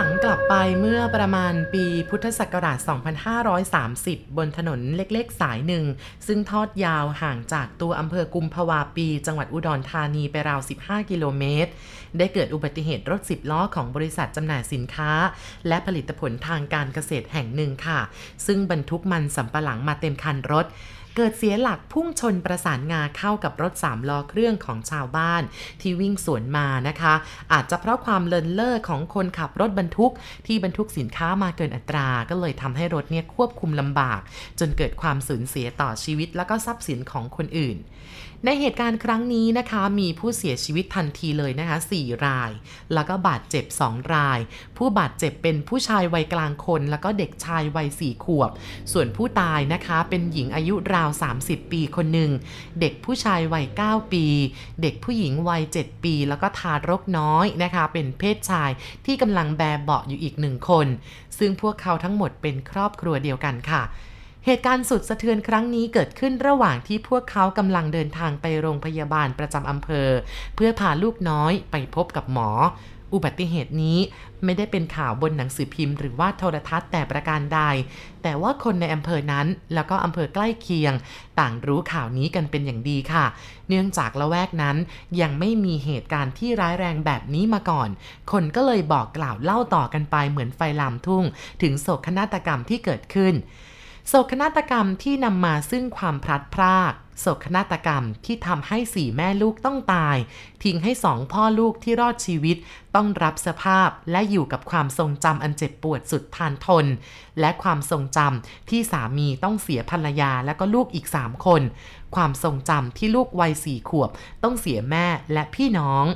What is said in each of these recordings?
หลังกลับไปเมื่อประมาณปีพุทธศักราช 2530 บนถนนเล็กๆ สายหนึ่ง ซึ่งทอดยาวห่างจากตัวอำเภอกุมภาวาปี จังหวัดอุดรธานีไปราว 15 กิโลเมตร ได้เกิดอุบัติเหตุรถ 10 ล้อของบริษัทจำหน่ายสินค้า และผลิตผลทางการเกษตรแห่งหนึ่งค่ะ ซึ่งบรรทุกมันสำปะหลังมาเต็มคันรถ เกิดเสียหลักพุ่งชนประสานงาเข้ากับรถสามล้อเครื่องของชาวบ้านที่วิ่งสวนมานะคะ อาจจะเพราะความเลินเล่อของคนขับรถบรรทุก ที่บรรทุกสินค้ามาเกินอัตรา ก็เลยทำให้รถเนี่ยควบคุมลำบาก จนเกิดความสูญเสียต่อชีวิตแล้วก็ทรัพย์สินของคนอื่นในเหตุการณ์ครั้งนี้นะคะมีผู้เสียชีวิตทันทีเลยนะคะ 4 ราย แล้วก็บาดเจ็บ 2 ราย ผู้บาดเจ็บเป็นผู้ชายวัยกลางคน แล้วก็เด็กชายวัย4ขวบ ส่วนผู้ตายนะคะเป็นหญิงอายุราว 30 ปีคนหนึ่ง เด็กผู้ชายวัย 9 ปี เด็กผู้หญิงวัย 7 ปี แล้วก็ทารกน้อยนะคะ เป็นเพศชายที่กำลังแบเบาะอยู่อีกหนึ่งคน ซึ่งพวกเขาทั้งหมดเป็นครอบครัวเดียวกันค่ะ เหตุการณ์สุดสะเทือนครั้งนี้เกิดขึ้นระหว่างที่พวกเขากำลังเดินทางไปโรงพยาบาลประจำอำเภอ เพื่อพาลูกน้อยไปพบกับหมอ อุบัติเหตุนี้ไม่ได้เป็นข่าวบนหนังสือพิมพ์หรือว่าโทรทัศน์แต่ประการใด แต่ว่าคนในอำเภอนั้น แล้วก็อำเภอใกล้เคียง ต่างรู้ข่าวนี้กันเป็นอย่างดีค่ะ เนื่องจากละแวกนั้นยังไม่มีเหตุการณ์ที่ร้ายแรงแบบนี้มาก่อน คนก็เลยบอกกล่าวเล่าต่อกันไปเหมือนไฟลามทุ่ง ถึงโศกนาฏกรรมที่เกิดขึ้น โศกนาฏกรรมที่นำมาซึ่งความพลัดพราก โศกนาฏกรรมที่ทำให้สี่แม่ลูกต้องตาย ทิ้งให้สองพ่อลูกที่รอดชีวิต ต้องรับสภาพและอยู่กับความทรงจำอันเจ็บปวดสุดทานทน และความทรงจำที่สามีต้องเสียภรรยาและก็ลูกอีกสามคน ความทรงจำที่ลูกวัยสี่ขวบ ต้องเสียแม่และพี่น้อง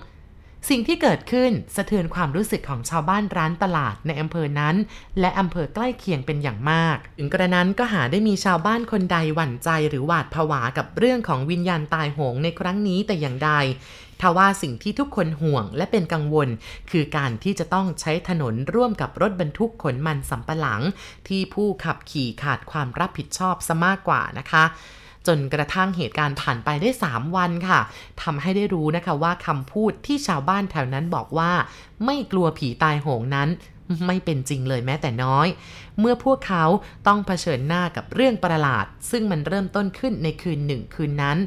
สิ่งที่เกิดขึ้นสะเทือนความรู้สึกของชาวบ้านร้านตลาดในอำเภอนั้น และอำเภอใกล้เคียงเป็นอย่างมากอึงกระนั้นก็หาได้มีชาวบ้านคนใดหวั่นใจหรือหวาดผวากับเรื่องของวิญญาณตายโหงในครั้งนี้แต่อย่างใดทว่าสิ่งที่ทุกคนห่วงและเป็นกังวล คือการที่จะต้องใช้ถนนร่วมกับรถบรรทุกขนมันสำปะหลัง ที่ผู้ขับขี่ขาดความรับผิดชอบซะมากกว่านะคะ จนกระทั่งเหตุการณ์ผ่านไปได้ 3 วันค่ะทำให้ได้รู้นะคะว่าคำพูดที่ชาวบ้านแถวนั้นบอกว่า ไม่กลัวผีตายโหงนั้น ไม่เป็นจริงเลยแม้แต่น้อย เมื่อพวกเขาต้องเผชิญหน้ากับเรื่องประหลาด ซึ่งมันเริ่มต้นขึ้นในคืนหนึ่งคืนนั้น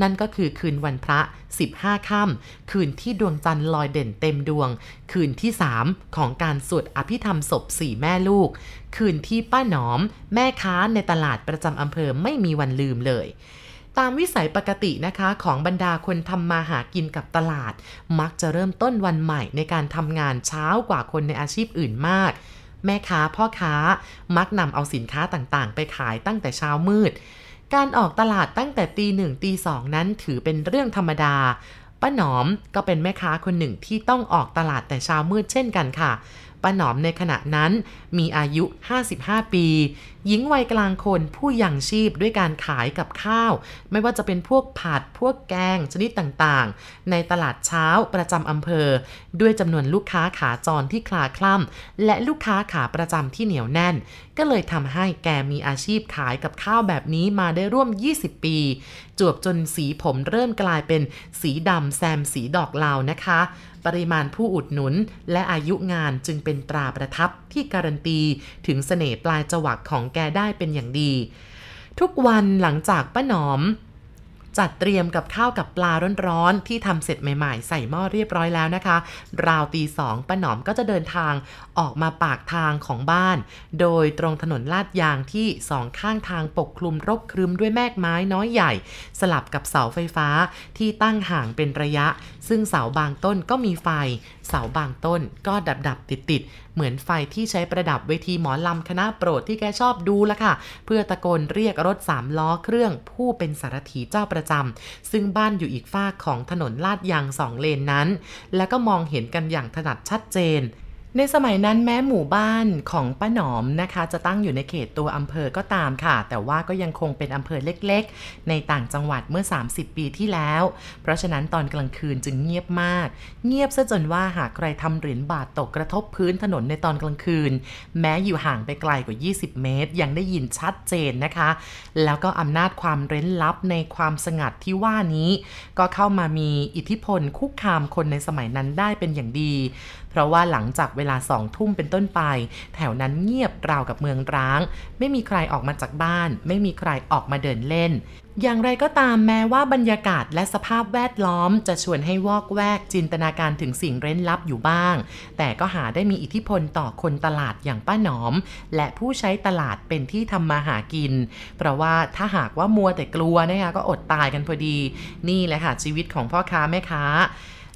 นั่นก็คือคืนวันพระ 15 ค่ำคืนที่ดวงจันทร์ลอยเด่นเต็มดวง คืนที่ 3 ของการสวดอภิธรรมศพสี่แม่ลูก คืนที่ป้าหนอม แม่ค้าในตลาดประจำอำเภอไม่มีวันลืมเลย ตามวิสัยปกตินะคะของบรรดาคนทำมาหากินกับตลาด มักจะเริ่มต้นวันใหม่ในการทำงานเช้ากว่าคนในอาชีพอื่นมาก แม่ค้าพ่อค้ามักนำเอาสินค้าต่างๆ ไปขายตั้งแต่เช้ามืด การออกตลาดตั้งแต่ตีหนึ่งตีสองนั้นถือเป็นเรื่องธรรมดาป้าหนอมก็เป็นแม่ค้าคนหนึ่งที่ต้องออกตลาดแต่เช้ามืดเช่นกันค่ะ ป้าหนอมในขณะนั้นมีอายุ 55 ปี หญิงวัยกลางคนผู้ยังชีพด้วยการขายกับข้าว ไม่ว่าจะเป็นพวกผัดพวกแกงชนิดต่างๆ ในตลาดเช้าประจำอำเภอ ด้วยจำนวนลูกค้าขาจรที่คลาคล่ำและลูกค้าขาประจำที่เหนียวแน่น ก็เลยทำให้แกมีอาชีพขายกับข้าวแบบนี้มาได้ร่วม 20 ปี จวบจนสีผมเริ่มกลายเป็นสีดำแซมสีดอกลาวนะคะ ปริมาณผู้อุดหนุน และอายุงานจึงเป็นตราประทับที่การันตี ถึงเสน่ห์ปลายจวักของแกได้เป็นอย่างดี ทุกวันหลังจากป้าหนอม จัดเตรียมกับข้าวกับปลาร้อนๆที่ทำเสร็จใหม่ๆ ใส่หม้อเรียบร้อยแล้วนะคะ ราวตีสองป้าหนอมก็จะเดินทางออกมาปากทางของบ้าน โดยตรงถนนลาดยางที่สองข้างทางปกคลุมรกครึมด้วยแมกไม้น้อยใหญ่ สลับกับเสาไฟฟ้าที่ตั้งห่างเป็นระยะ ซึ่งเสาบางต้นก็มีไฟ เสาบางต้นก็ดับดับติดติด เหมือนไฟที่ใช้ประดับเวทีหมอลำคณะโปรดที่แกชอบดูละค่ะ เพื่อตะโกนเรียกรถสามล้อเครื่องผู้เป็นสารถีเจ้าประจำซึ่งบ้านอยู่อีกฝากของถนนลาดยางสองเลนนั้น แล้วก็มองเห็นกันอย่างถนัดชัดเจน ในสมัยนั้นแม้หมู่บ้านของป้าหนอมนะคะ จะตั้งอยู่ในเขตตัวอำเภอก็ตามค่ะ แต่ว่าก็ยังคงเป็นอำเภอเล็กๆ ในต่างจังหวัดเมื่อ 30 ปีที่แล้ว เพราะฉะนั้นตอนกลางคืนจึงเงียบมาก เงียบซะจนว่าหากใครทำเหรียญบาทตกกระทบพื้นถนนในตอนกลางคืน แม้อยู่ห่างไปไกลกว่า 20 เมตร ยังได้ยินชัดเจนนะคะ แล้วก็อำนาจความเร้นลับในความสงัดที่ว่านี้ ก็เข้ามามีอิทธิพลคุกคามคนในสมัยนั้นได้เป็นอย่างดี เพราะว่าหลังจากเวลาสองทุ่มเป็นต้นไป แถวนั้นเงียบราวกับเมืองร้าง ไม่มีใครออกมาจากบ้าน ไม่มีใครออกมาเดินเล่น อย่างไรก็ตามแม้ว่าบรรยากาศและสภาพแวดล้อม จะชวนให้วอกแวกจินตนาการถึงสิ่งเร้นลับอยู่บ้าง แต่ก็หาได้มีอิทธิพลต่อคนตลาดอย่างป้าหนอม และผู้ใช้ตลาดเป็นที่ทำมาหากิน เพราะว่าถ้าหากว่ามัวแต่กลัวนะคะก็อดตายกันพอดี นี่แหละค่ะชีวิตของพ่อค้าแม่ค้า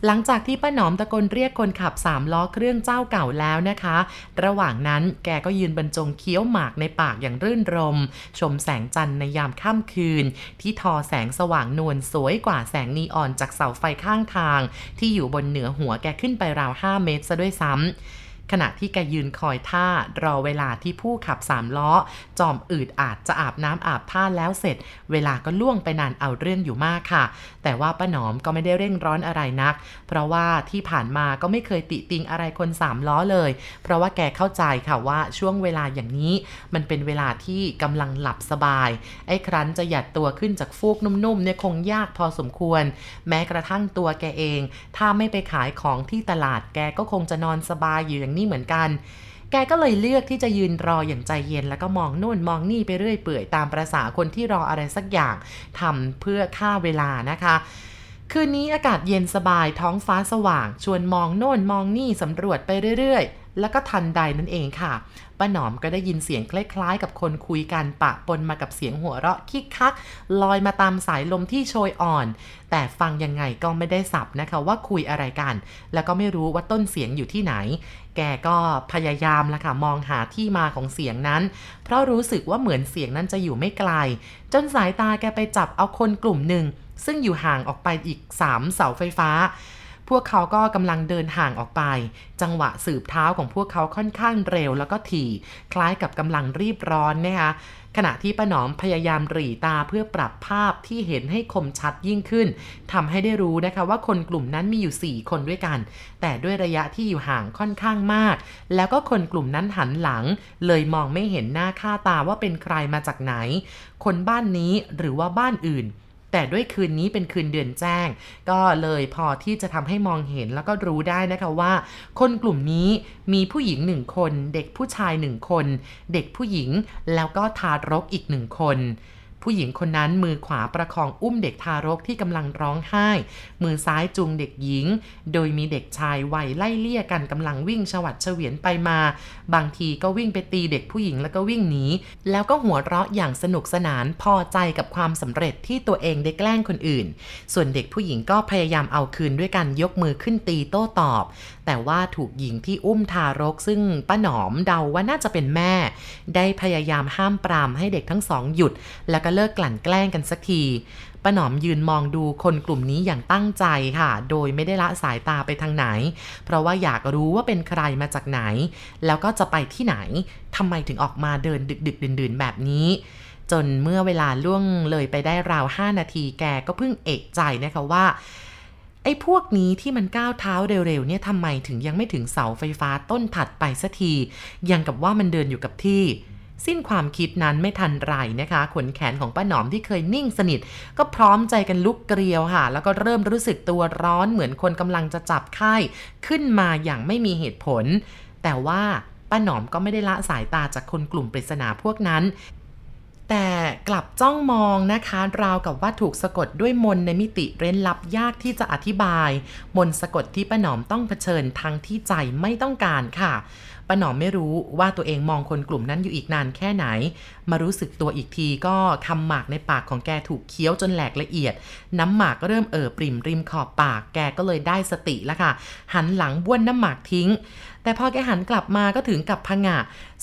หลังจากที่ป้าหนอมตะโกนเรียกคนขับสามล้อเครื่องเจ้าเก่าแล้วนะคะ ระหว่างนั้นแกก็ยืนบรรจงเคี้ยวหมากในปากอย่างรื่นรม ชมแสงจันทร์ในยามค่ำคืน ที่ทอแสงสว่างนวลสวยกว่าแสงนีออนจากเสาไฟข้างทาง ที่อยู่บนเหนือหัวแกขึ้นไปราว 5 เมตรซะด้วยซ้ำ ขณะที่แกยืนคอยท่ารอเวลาที่ผู้ขับสามล้อ จอมอืดอาจจะอาบน้ำอาบท่าแล้วเสร็จ เวลาก็ล่วงไปนานเอาเรื่องอยู่มากค่ะ แต่ว่าป้าหนอมก็ไม่ได้เร่งร้อนอะไรนัก เพราะว่าที่ผ่านมาก็ไม่เคยติติงอะไรคนสามล้อเลย เพราะว่าแกเข้าใจค่ะว่าช่วงเวลาอย่างนี้ มันเป็นเวลาที่กำลังหลับสบาย ไอ้ครั้นจะหยัดตัวขึ้นจากฟูกนุ่มๆเนี่ยคงยากพอสมควร แม้กระทั่งตัวแกเอง ถ้าไม่ไปขายของที่ตลาดแกก็คงจะนอนสบายอยู่อย่างนี่เหมือนกันแกก็เลยเลือกที่จะยืนรออย่างใจเย็น แล้วก็มองโน่นมองนี่ไปเรื่อยเปื่อยตามประษาคนที่รออะไรสักอย่างทำเพื่อฆ่าเวลานะคะ คืนนี้อากาศเย็นสบายท้องฟ้าสว่าง ชวนมองโน่นมองนี่สำรวจไปเรื่อย แล้วก็ทันใดนั่นเองค่ะ ป้าหนอมก็ได้ยินเสียงคล้ายๆ กับคนคุยกันปะปนมากับเสียงหัวเราะคิกคัก ลอยมาตามสายลมที่โชยอ่อน แต่ฟังยังไงก็ไม่ได้สับนะคะว่าคุยอะไรกัน แล้วก็ไม่รู้ว่าต้นเสียงอยู่ที่ไหน แกก็พยายามละค่ะมองหาที่มาของเสียงนั้น เพราะรู้สึกว่าเหมือนเสียงนั้นจะอยู่ไม่ไกล จนสายตาแกไปจับเอาคนกลุ่มหนึ่งซึ่งอยู่ห่างออกไปอีก 3 เสาไฟฟ้า พวกเขาก็กำลังเดินห่างออกไป จังหวะสืบเท้าของพวกเขาค่อนข้างเร็วแล้วก็ถี่ คล้ายกับกำลังรีบร้อนนะคะขณะที่ป้าหนอมพยายามหรี่ตาเพื่อปรับภาพที่เห็นให้คมชัดยิ่งขึ้นทำให้ได้รู้นะคะว่าคนกลุ่มนั้นมีอยู่ 4 คนด้วยกัน แต่ด้วยระยะที่อยู่ห่างค่อนข้างมาก แล้วก็คนกลุ่มนั้นหันหลัง เลยมองไม่เห็นหน้าค่าตาว่าเป็นใครมาจากไหน คนบ้านนี้หรือว่าบ้านอื่น แต่ด้วยคืนนี้เป็นคืนเดือนแจ้ง ก็เลยพอที่จะทำให้มองเห็นแล้วก็รู้ได้นะคะว่า คนกลุ่มนี้มีผู้หญิงหนึ่งคน เด็กผู้ชายหนึ่งคน เด็กผู้หญิงแล้วก็ทารกอีกหนึ่งคน ผู้หญิงคนนั้นมือขวาประคองอุ้มเด็กทารกที่กำลังร้องไห้ มือซ้ายจูงเด็กหญิง โดยมีเด็กชายวัยไล่เลี่ยกันกำลังวิ่งฉวัดเฉวียนไปมา บางทีก็วิ่งไปตีเด็กผู้หญิงแล้วก็วิ่งหนีแล้วก็หัวเราะอย่างสนุกสนานพอใจกับความสำเร็จที่ตัวเองได้แกล้งคนอื่น ส่วนเด็กผู้หญิงก็พยายามเอาคืนด้วยการยกมือขึ้นตีโต้ตอบ แต่ว่าถูกหญิงที่อุ้มทารกซึ่งป้าหนอมเดาว่าน่าจะเป็นแม่ ได้พยายามห้ามปรามให้เด็กทั้งสองหยุดแล้วก็เลิกกลั่นแกล้งกันสักทีป้าหนอมยืนมองดูคนกลุ่มนี้อย่างตั้งใจค่ะ โดยไม่ได้ละสายตาไปทางไหน เพราะว่าอยากรู้ว่าเป็นใครมาจากไหน แล้วก็จะไปที่ไหนทำไมถึงออกมาเดินดึกดึกดื่นๆแบบนี้จนเมื่อเวลาล่วงเลยไปได้ราว 5 นาทีแกก็เพิ่งเอกใจนะคะว่า ไอ้พวกนี้ที่มันก้าวเท้าเร็วๆเนี่ยทำไมถึงยังไม่ถึงเสาไฟฟ้าต้นถัดไปสักที ยังกับว่ามันเดินอยู่กับที่ สิ้นความคิดนั้นไม่ทันไรนะคะ ขนแขนของป้าหนอมที่เคยนิ่งสนิท ก็พร้อมใจกันลุกเกลียวค่ะ แล้วก็เริ่มรู้สึกตัวร้อนเหมือนคนกำลังจะจับไข้ ขึ้นมาอย่างไม่มีเหตุผล แต่ว่าป้าหนอมก็ไม่ได้ละสายตาจากคนกลุ่มปริศนาพวกนั้น แต่กลับจ้องมองนะคะ ราวกับว่าถูกสะกดด้วยมนในมิติเร้นลับยากที่จะอธิบาย มนสะกดที่ป้าหนอมต้องเผชิญทั้งที่ใจไม่ต้องการค่ะ ป้าหนอมไม่รู้ว่าตัวเองมองคนกลุ่มนั้นอยู่อีกนานแค่ไหน มารู้สึกตัวอีกทีก็คำหมากในปากของแกถูกเคี้ยวจนแหลกละเอียด น้ำหมากก็เริ่มเอ่อปริ่มริมขอบปาก แกก็เลยได้สติแล้วค่ะ หันหลังบ้วนน้ำหมากทิ้ง แต่พอแกหันกลับมาก็ถึงกับพงะ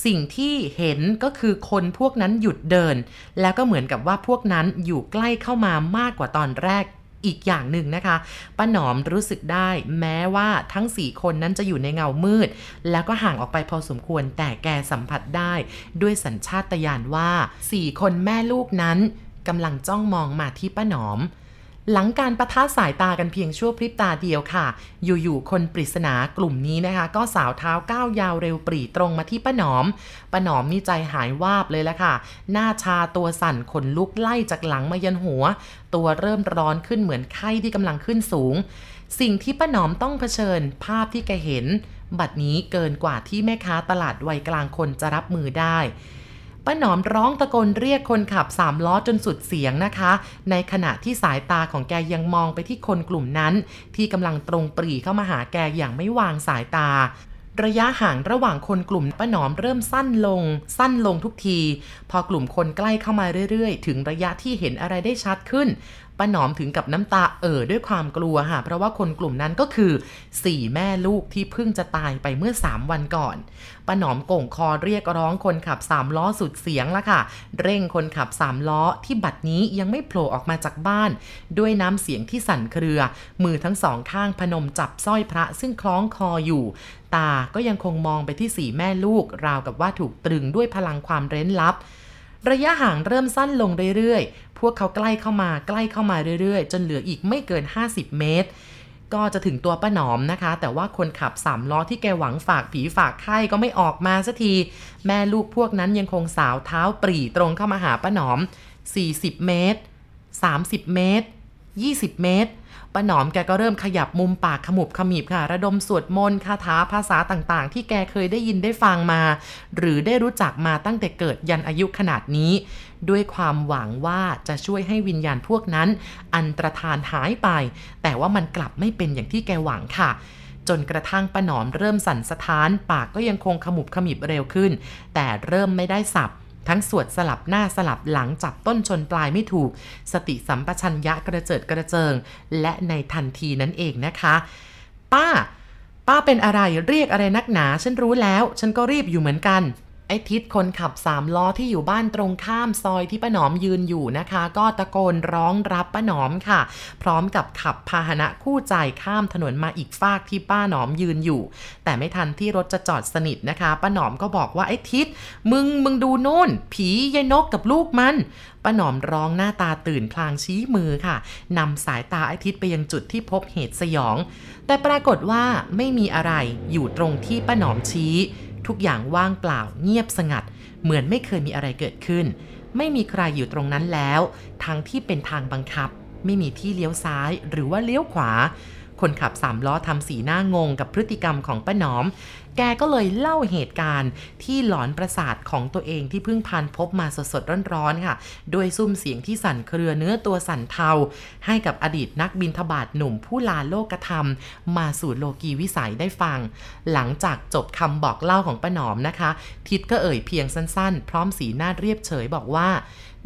สิ่งที่เห็นก็คือคนพวกนั้นหยุดเดิน แล้วก็เหมือนกับว่าพวกนั้นอยู่ใกล้เข้ามามากกว่าตอนแรก อีกอย่างหนึ่งนะคะป้าหนอมรู้สึกได้แม้ว่าทั้งสี่คนนั้นจะอยู่ในเงามืด แล้วก็ห่างออกไปพอสมควรแต่แกสัมผัสได้ด้วยสัญชาตญาณว่าสี่คนแม่ลูกนั้นกำลังจ้องมองมาที่ป้าหนอม หลังการประทะสายตากันเพียงชั่วพริบตาเดียวค่ะ อยู่ๆ คนปริศนากลุ่มนี้นะคะ ก็สาวเท้าก้าวยาวเร็วปรีตรงมาที่ป้าหนอม ป้าหนอมนี่ใจหายวาบเลยละค่ะ หน้าชาตัวสั่นขนลุกไล่จากหลังมายันหัว ตัวเริ่มร้อนขึ้นเหมือนไข้ที่กำลังขึ้นสูง สิ่งที่ป้าหนอมต้องเผชิญ ภาพที่แกเห็น บัดนี้เกินกว่าที่แม่ค้าตลาดวัยกลางคนจะรับมือได้ ป้าหนอมร้องตะโกนเรียกคนขับสามล้อจนสุดเสียงนะคะ ในขณะที่สายตาของแกยังมองไปที่คนกลุ่มนั้น ที่กำลังตรงปรีเข้ามาหาแกอย่างไม่วางสายตาระยะห่างระหว่างคนกลุ่มป้าหนอมเริ่มสั้นลง สั้นลงทุกที พอกลุ่มคนใกล้เข้ามาเรื่อยๆ ถึงระยะที่เห็นอะไรได้ชัดขึ้น ป้าหนอมถึงกับน้ำตาเอ่อด้วยความกลัวค่ะ เพราะว่าคนกลุ่มนั้นก็คือสี่แม่ลูกที่เพิ่งจะตายไปเมื่อ 3 วันก่อนป้าหนอมก่งคอเรียกร้องคนขับสามล้อสุดเสียงละค่ะ เร่งคนขับสามล้อที่บัดนี้ยังไม่โผล่ออกมาจากบ้าน ด้วยน้ำเสียงที่สั่นเครือ มือทั้งสองข้างพนมจับสร้อยพระซึ่งคล้องคออยู่ ตาก็ยังคงมองไปที่สี่แม่ลูก ราวกับว่าถูกตรึงด้วยพลังความเร้นลับระยะห่างเริ่มสั้นลงเรื่อยๆ พวกเขาใกล้เข้ามาใกล้เข้ามาเรื่อยๆ จนเหลืออีกไม่เกิน 50 เมตร ก็จะถึงตัวป้าหนอมนะคะ แต่ว่าคนขับสามล้อที่แกหวังฝากผีฝากไข้ก็ไม่ออกมาสักที แม่ลูกพวกนั้นยังคงสาวเท้าปรีตรงเข้ามาหาป้าหนอม 40 เมตร 30 เมตร 20 เมตร ป้าหนอมแกก็เริ่มขยับมุมปากขมุบขมิบค่ะ ระดมสวดมนต์คาถาภาษาต่างๆ ที่แกเคยได้ยินได้ฟังมา หรือได้รู้จักมาตั้งแต่เกิดยันอายุขนาดนี้ ด้วยความหวังว่าจะช่วยให้วิญญาณพวกนั้น อันตรธานหายไป แต่ว่ามันกลับไม่เป็นอย่างที่แกหวังค่ะจนกระทั่งป้าหนอมเริ่มสั่นสะท้าน ปากก็ยังคงขมุบขมิบเร็วขึ้น แต่เริ่มไม่ได้สับ ทั้งสวดสลับหน้าสลับหลังจับต้นชนปลายไม่ถูก สติสัมปชัญญะกระเจิดกระเจิง และในทันทีนั้นเองนะคะ ป้า ป้าเป็นอะไรเรียกอะไรนักหนา ฉันรู้แล้ว ฉันก็รีบอยู่เหมือนกัน ไอ้ทิศคนขับสามล้อที่อยู่บ้านตรงข้ามซอยที่ป้าหนอมยืนอยู่นะคะ ก็ตะโกนร้องรับป้าหนอมค่ะ พร้อมกับขับพาหนะคู่ใจข้ามถนนมาอีกฟากที่ป้าหนอมยืนอยู่ แต่ไม่ทันที่รถจะจอดสนิทนะคะป้าหนอมก็บอกว่าไอ้ทิศมึงมึงดูโน่น ผียายนกกับลูกมันป้าหนอมร้องหน้าตาตื่นพลางชี้มือค่ะนำสายตาไอ้ทิศไปยังจุดที่พบเหตุสยอง แต่ปรากฏว่าไม่มีอะไรอยู่ตรงที่ป้าหนอมชี้ ทุกอย่างว่างเปล่าเงียบสงัด เหมือนไม่เคยมีอะไรเกิดขึ้น ไม่มีใครอยู่ตรงนั้นแล้ว ทั้งที่เป็นทางบังคับ ไม่มีที่เลี้ยวซ้ายหรือว่าเลี้ยวขวา คนขับสามล้อทำสีหน้างงกับพฤติกรรมของป้าหนอม แกก็เลยเล่าเหตุการณ์ที่หลอนประสาทของตัวเองที่เพิ่งพันพบมาสดๆร้อนๆค่ะ โดยซุ้มเสียงที่สั่นเครือเนื้อตัวสั่นเทา ให้กับอดีตนักบินทบาทหนุ่มผู้ลาโลกธรรม มาสู่โลกีวิสัยได้ฟัง หลังจากจบคำบอกเล่าของป้าหนอมนะคะ ทิดก็เอ่ยเพียงสั้นๆ พร้อมสีหน้าเรียบเฉยบอกว่า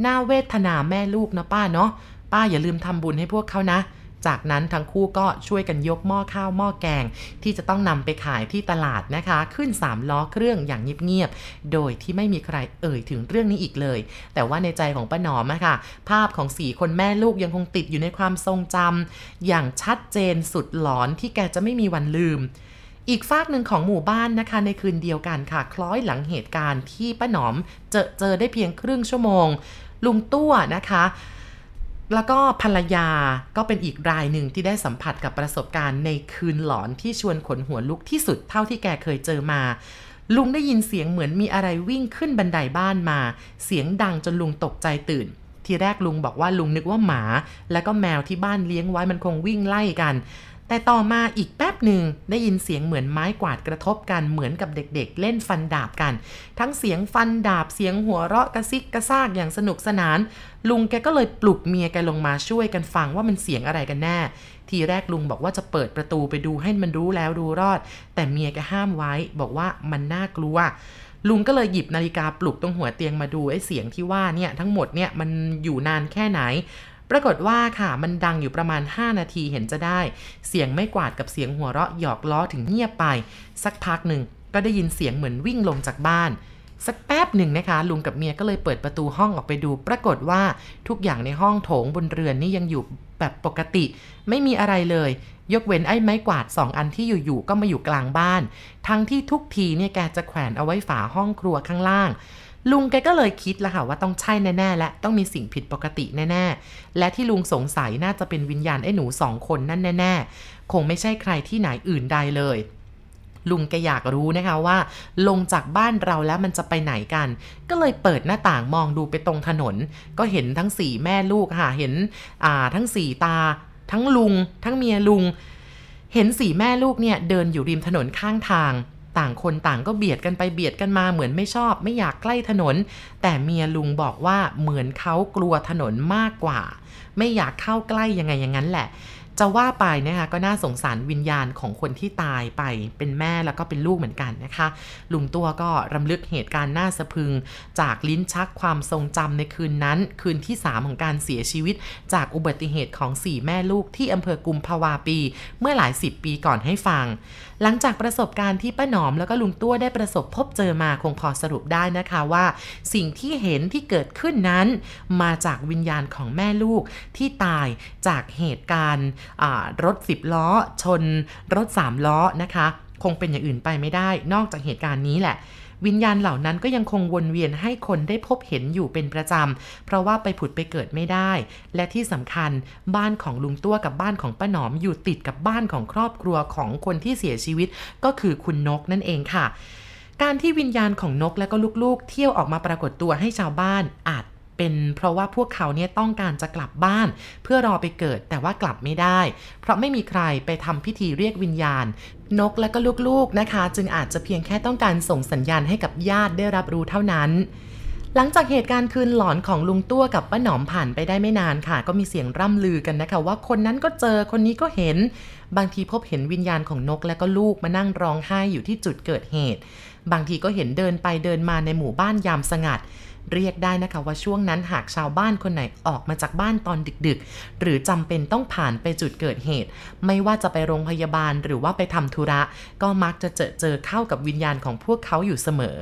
น่าเวทนาแม่ลูกนะป้าเนาะป้าอย่าลืมทำบุญให้พวกเขานะ จากนั้นทั้งคู่ก็ช่วยกันยกหม้อข้าวหม้อแกง ที่จะต้องนำไปขายที่ตลาดนะคะ ขึ้น 3 ล้อเครื่องอย่างเงียบๆ โดยที่ไม่มีใครเอ่ยถึงเรื่องนี้อีกเลย แต่ว่าในใจของป้าหนอมะคะ่ะ ภาพของสี่คนแม่ลูกยังคงติดอยู่ในความทรงจำอย่างชัดเจนสุดหลอนที่แกจะไม่มีวันลืมอีกฝากหนึ่งของหมู่บ้านนะคะในคืนเดียวกันค่ะ คล้อยหลังเหตุการณ์ที่ป้าหนอมเจอเจอได้เพียงครึ่งชั่วโมง ลุงตั้วนะคะ แล้วก็ภรรยาก็เป็นอีกรายหนึ่งที่ได้สัมผัสกับประสบการณ์ในคืนหลอนที่ชวนขนหัวลุกที่สุดเท่าที่แกเคยเจอมา ลุงได้ยินเสียงเหมือนมีอะไรวิ่งขึ้นบันไดบ้านมา เสียงดังจนลุงตกใจตื่น ทีแรกลุงบอกว่าลุงนึกว่าหมา แล้วก็แมวที่บ้านเลี้ยงไว้มันคงวิ่งไล่กัน แต่ต่อมาอีกแป๊บหนึ่งได้ยินเสียงเหมือนไม้กวาดกระทบกันเหมือนกับเด็กๆ เล่นฟันดาบกัน ทั้งเสียงฟันดาบเสียงหัวเราะกระซิกกระซากอย่างสนุกสนาน ลุงแกก็เลยปลุกเมียแกลงมาช่วยกันฟังว่ามันเสียงอะไรกันแน่ ทีแรกลุงบอกว่าจะเปิดประตูไปดูให้มันรู้แล้วดูรอด แต่เมียแกห้ามไว้บอกว่ามันน่ากลัวลุงก็เลยหยิบนาฬิกาปลุกตรงหัวเตียงมาดูไอ้เสียงที่ว่าเนี่ยทั้งหมดเนี่ยมันอยู่นานแค่ไหน ปรากฏว่าค่ะมันดังอยู่ประมาณ 5 นาทีเห็นจะได้ เสียงไม่กวาดกับเสียงหัวเราะหยอกล้อถึงเงียบไป สักพักหนึ่งก็ได้ยินเสียงเหมือนวิ่งลงจากบ้าน สักแป๊บหนึ่งนะคะ ลุงกับเมียก็เลยเปิดประตูห้องออกไปดู ปรากฏว่าทุกอย่างในห้องโถงบนเรือนนี่ยังอยู่แบบปกติ ไม่มีอะไรเลย ยกเว้นไอ้ไม้กวาดสองอันที่อยู่ๆก็มาอยู่กลางบ้าน ทั้งที่ทุกทีเนี่ยแกจะแขวนเอาไว้ฝาห้องครัวข้างล่าง ลุงแกก็เลยคิดแล้วค่ะว่าต้องใช่แน่ๆและต้องมีสิ่งผิดปกติแน่ๆ และที่ลุงสงสัยน่าจะเป็นวิญญาณไอ้หนูสองคนนั่นแน่ๆ คงไม่ใช่ใครที่ไหนอื่นใดเลยลุงแกอยากรู้นะคะว่า ลงจากบ้านเราแล้วมันจะไปไหนกัน ก็เลยเปิดหน้าต่างมองดูไปตรงถนน ก็เห็นทั้งสี่แม่ลูกค่ะเห็นอ่าทั้งสี่ตา ทั้งลุง ทั้งเมียลุง เห็นสี่แม่ลูกเนี่ยเดินอยู่ริมถนนข้างทาง ต่างคนต่างก็เบียดกันไปเบียดกันมาเหมือนไม่ชอบ ไม่อยากใกล้ถนน แต่เมียลุงบอกว่าเหมือนเขากลัวถนนมากกว่า ไม่อยากเข้าใกล้ยังไงอย่างนั้นแหละจะว่าไปนะคะก็น่าสงสารวิญญาณของคนที่ตายไปเป็นแม่แล้วก็เป็นลูกเหมือนกันนะคะ ลุงตัวก็รำลึกเหตุการณ์น่าสะพึง จากลิ้นชักความทรงจำในคืนนั้น คืนที่ 3 ของการเสียชีวิต จากอุบัติเหตุของ 4 แม่ลูกที่อำเภอกุมภาวาปี เมื่อหลายสิบปีก่อนให้ฟัง หลังจากประสบการณ์ที่ป้าหนอมแล้วก็ลุงตัวได้ประสบพบเจอมาคงพอสรุปได้นะคะว่า สิ่งที่เห็นที่เกิดขึ้นนั้น มาจากวิญญาณของแม่ลูกที่ตายจากเหตุการณ์รถสิบล้อ ชน รถ3ล้อนะคะ คงเป็นอย่างอื่นไปไม่ได้ นอกจากเหตุการณ์นี้แหละ วิญญาณเหล่านั้นก็ยังคงวนเวียนให้คนได้พบเห็นอยู่เป็นประจำ เพราะว่าไปผุดไปเกิดไม่ได้ และที่สำคัญบ้านของลุงตัวกับบ้านของป้าหนอมอยู่ติดกับบ้านของครอบครัวของคนที่เสียชีวิต ก็คือคุณนกนั่นเองค่ะ การที่วิญญาณของนกและก็ลูกๆ เที่ยวออกมาปรากฏตัวให้ชาวบ้านอาจ เป็นเพราะว่าพวกเขาเนี่ยต้องการจะกลับบ้าน เพื่อรอไปเกิดแต่ว่ากลับไม่ได้ เพราะไม่มีใครไปทำพิธีเรียกวิญญาณ นกและก็ลูกๆนะคะ จึงอาจจะเพียงแค่ต้องการส่งสัญญาณให้กับญาติได้รับรู้เท่านั้นหลังจากเหตุการณ์คืนหลอนของลุงตั้วกับป้าหนอมผ่านไปได้ไม่นานค่ะ ก็มีเสียงร่ำลือกันนะคะ ว่าคนนั้นก็เจอคนนี้ก็เห็น บางทีพบเห็นวิญญาณของนกและก็ลูกมานั่งร้องไห้อยู่ที่จุดเกิดเหตุ บางทีก็เห็นเดินไปเดินมาในหมู่บ้านยามสงัด เรียกได้นะคะว่าช่วงนั้นหากชาวบ้านคนไหนออกมาจากบ้านตอนดึกๆ หรือจำเป็นต้องผ่านไปจุดเกิดเหตุ ไม่ว่าจะไปโรงพยาบาลหรือว่าไปทำธุระ ก็มักจะเจอเจอเข้ากับวิญญาณของพวกเขาอยู่เสมอ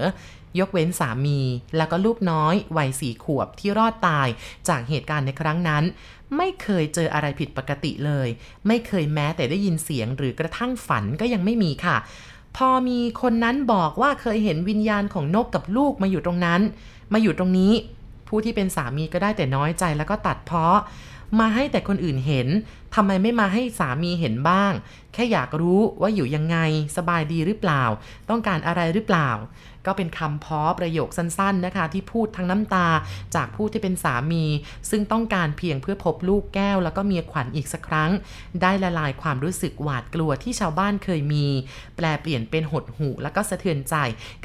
ยกเว้นสามี แล้วก็ลูกน้อย วัยสี่ขวบที่รอดตายจากเหตุการณ์ในครั้งนั้น ไม่เคยเจออะไรผิดปกติเลย ไม่เคยแม้แต่ได้ยินเสียงหรือกระทั่งฝันก็ยังไม่มีค่ะ พอมีคนนั้นบอกว่าเคยเห็นวิญญาณของนกกับลูกมาอยู่ตรงนั้น มาอยู่ตรงนี้ ผู้ที่เป็นสามีก็ได้แต่น้อยใจแล้วก็ตัดเพาะ มาให้แต่คนอื่นเห็นทำไมไม่มาให้สามีเห็นบ้าง แค่อยากรู้ว่าอยู่ยังไง สบายดีหรือเปล่า ต้องการอะไรหรือเปล่า ก็เป็นคำพ้อประโยคสั้นๆนะคะ ที่พูดทั้งน้ำตาจากผู้ที่เป็นสามี ซึ่งต้องการเพียงเพื่อพบลูกแก้ว แล้วก็เมียขวัญอีกสักครั้ง ได้ละลายความรู้สึกหวาดกลัวที่ชาวบ้านเคยมี แปลเปลี่ยนเป็นหดหูแล้วก็สะเทือนใจ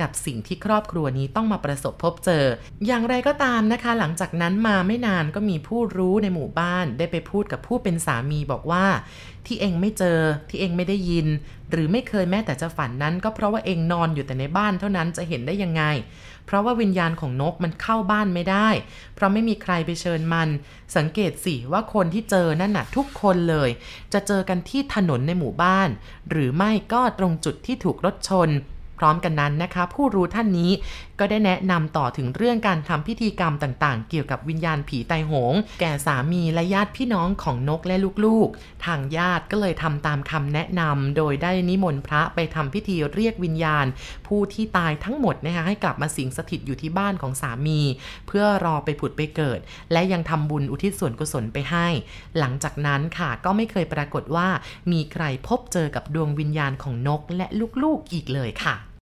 กับสิ่งที่ครอบครัวนี้ต้องมาประสบพบเจอ อย่างไรก็ตามนะคะ หลังจากนั้นมาไม่นานก็มีผู้รู้ในหมู่บ้าน ได้ไปพูดกับผู้เป็นสามีบอกว่า ที่เองไม่เจอที่เองไม่ได้ยิน หรือไม่เคยแม้แต่จะฝันนั้น ก็เพราะว่าเองนอนอยู่แต่ในบ้านเท่านั้นจะเห็นได้ยังไง เพราะว่าวิญญาณของนกมันเข้าบ้านไม่ได้ เพราะไม่มีใครไปเชิญมัน สังเกตสิว่าคนที่เจอนั่นน่ะทุกคนเลย จะเจอกันที่ถนนในหมู่บ้าน หรือไม่ก็ตรงจุดที่ถูกรถชน พร้อมกันนั้นนะคะ ผู้รู้ท่านนี้ ก็ได้แนะนำต่อถึงเรื่องการทำพิธีกรรมต่างๆ เกี่ยวกับวิญญาณผีไตโหง แก่สามีและญาติพี่น้องของนกและลูกๆ ทางญาติก็เลยทำตามคำแนะนำโดยได้นิมนต์พระไปทำพิธีเรียกวิญญาณ ผู้ที่ตายทั้งหมดนะคะให้กลับมาสิงสถิตอยู่ที่บ้านของสามี เพื่อรอไปผุดไปเกิด และยังทำบุญอุทิศส่วนกุศลไปให้ หลังจากนั้นค่ะก็ไม่เคยปรากฏว่ามีใครพบเจอกับดวงวิญญาณของนกและลูกๆอีกเลยค่ะ